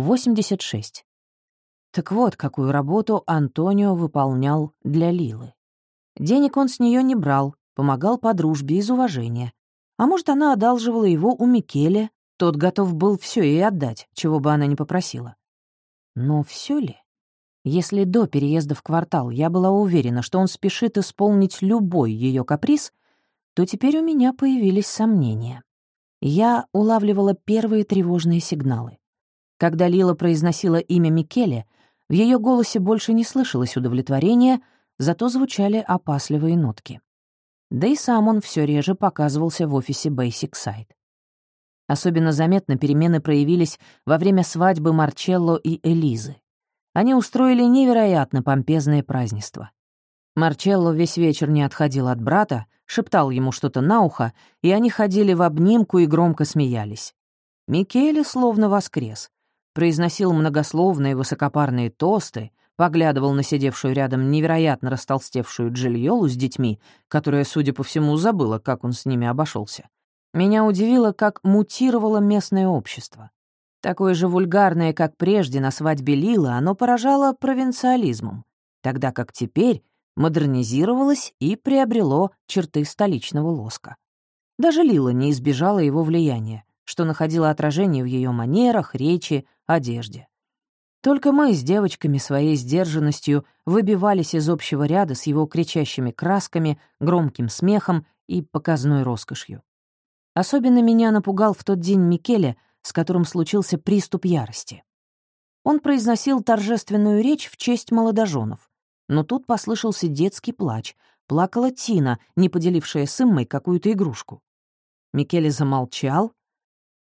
86. Так вот, какую работу Антонио выполнял для Лилы. Денег он с нее не брал, помогал по дружбе из уважения. А может, она одалживала его у Микеле, тот готов был все ей отдать, чего бы она ни попросила. Но все ли? Если до переезда в квартал я была уверена, что он спешит исполнить любой ее каприз, то теперь у меня появились сомнения. Я улавливала первые тревожные сигналы. Когда Лила произносила имя Микеле, в ее голосе больше не слышалось удовлетворения, зато звучали опасливые нотки. Да и сам он все реже показывался в офисе Basic Site. Особенно заметно перемены проявились во время свадьбы Марчелло и Элизы. Они устроили невероятно помпезное празднество. Марчелло весь вечер не отходил от брата, шептал ему что-то на ухо, и они ходили в обнимку и громко смеялись. Микеле словно воскрес. Произносил многословные высокопарные тосты, поглядывал на сидевшую рядом невероятно растолстевшую Джильолу с детьми, которая, судя по всему, забыла, как он с ними обошелся. Меня удивило, как мутировало местное общество. Такое же вульгарное, как прежде на свадьбе Лила, оно поражало провинциализмом, тогда как теперь модернизировалось и приобрело черты столичного лоска. Даже Лила не избежала его влияния, что находило отражение в ее манерах, речи, одежде. Только мы с девочками своей сдержанностью выбивались из общего ряда с его кричащими красками, громким смехом и показной роскошью. Особенно меня напугал в тот день Микеле — с которым случился приступ ярости. Он произносил торжественную речь в честь молодоженов, но тут послышался детский плач, плакала Тина, не поделившая с Иммой какую-то игрушку. Микеле замолчал,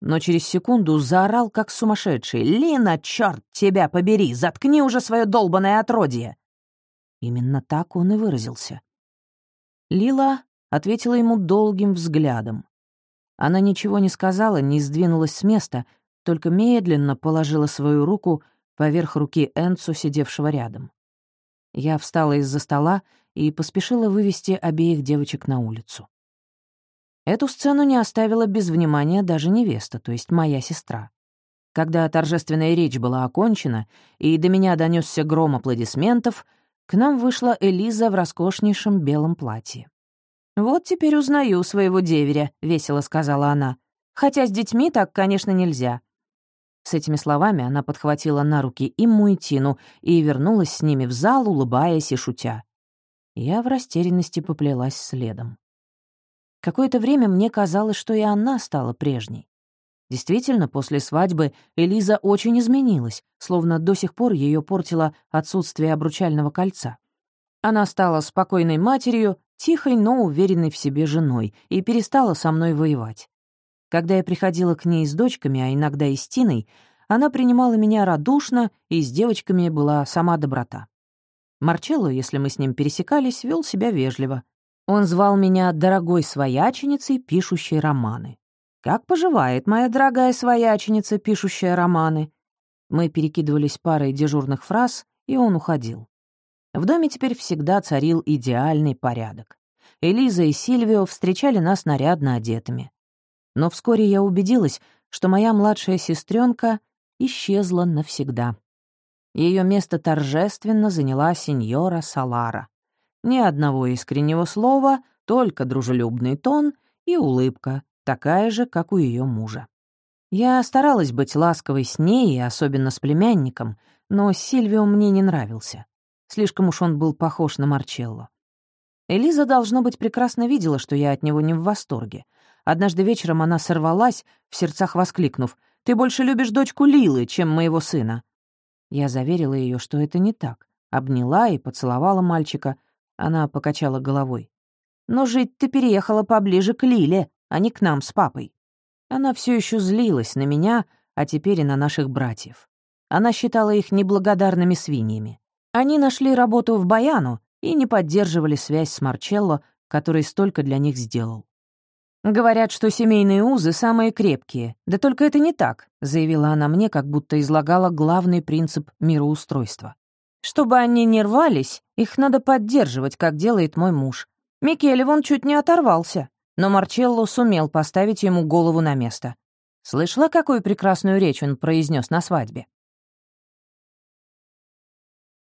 но через секунду заорал, как сумасшедший. «Лина, черт тебя побери! Заткни уже свое долбанное отродье!» Именно так он и выразился. Лила ответила ему долгим взглядом. Она ничего не сказала, не сдвинулась с места, только медленно положила свою руку поверх руки Энцу, сидевшего рядом. Я встала из-за стола и поспешила вывести обеих девочек на улицу. Эту сцену не оставила без внимания даже невеста, то есть моя сестра. Когда торжественная речь была окончена и до меня донесся гром аплодисментов, к нам вышла Элиза в роскошнейшем белом платье. «Вот теперь узнаю своего деверя», — весело сказала она. «Хотя с детьми так, конечно, нельзя». С этими словами она подхватила на руки Имму и Тину и вернулась с ними в зал, улыбаясь и шутя. Я в растерянности поплелась следом. Какое-то время мне казалось, что и она стала прежней. Действительно, после свадьбы Элиза очень изменилась, словно до сих пор ее портило отсутствие обручального кольца. Она стала спокойной матерью, тихой, но уверенной в себе женой, и перестала со мной воевать. Когда я приходила к ней с дочками, а иногда и с Тиной, она принимала меня радушно, и с девочками была сама доброта. Марчелло, если мы с ним пересекались, вел себя вежливо. Он звал меня дорогой свояченицей, пишущей романы. «Как поживает моя дорогая свояченица, пишущая романы?» Мы перекидывались парой дежурных фраз, и он уходил. В доме теперь всегда царил идеальный порядок. Элиза и Сильвио встречали нас нарядно одетыми. Но вскоре я убедилась, что моя младшая сестренка исчезла навсегда. Ее место торжественно заняла сеньора Салара. Ни одного искреннего слова, только дружелюбный тон и улыбка, такая же, как у ее мужа. Я старалась быть ласковой с ней и особенно с племянником, но Сильвио мне не нравился. Слишком уж он был похож на Марчелло. Элиза, должно быть, прекрасно видела, что я от него не в восторге. Однажды вечером она сорвалась, в сердцах воскликнув, «Ты больше любишь дочку Лилы, чем моего сына». Я заверила ее, что это не так. Обняла и поцеловала мальчика. Она покачала головой. «Но жить ты переехала поближе к Лиле, а не к нам с папой». Она все еще злилась на меня, а теперь и на наших братьев. Она считала их неблагодарными свиньями. Они нашли работу в Баяну и не поддерживали связь с Марчелло, который столько для них сделал. «Говорят, что семейные узы самые крепкие. Да только это не так», — заявила она мне, как будто излагала главный принцип мироустройства. «Чтобы они не рвались, их надо поддерживать, как делает мой муж. Микеле вон чуть не оторвался, но Марчелло сумел поставить ему голову на место. Слышала, какую прекрасную речь он произнес на свадьбе?»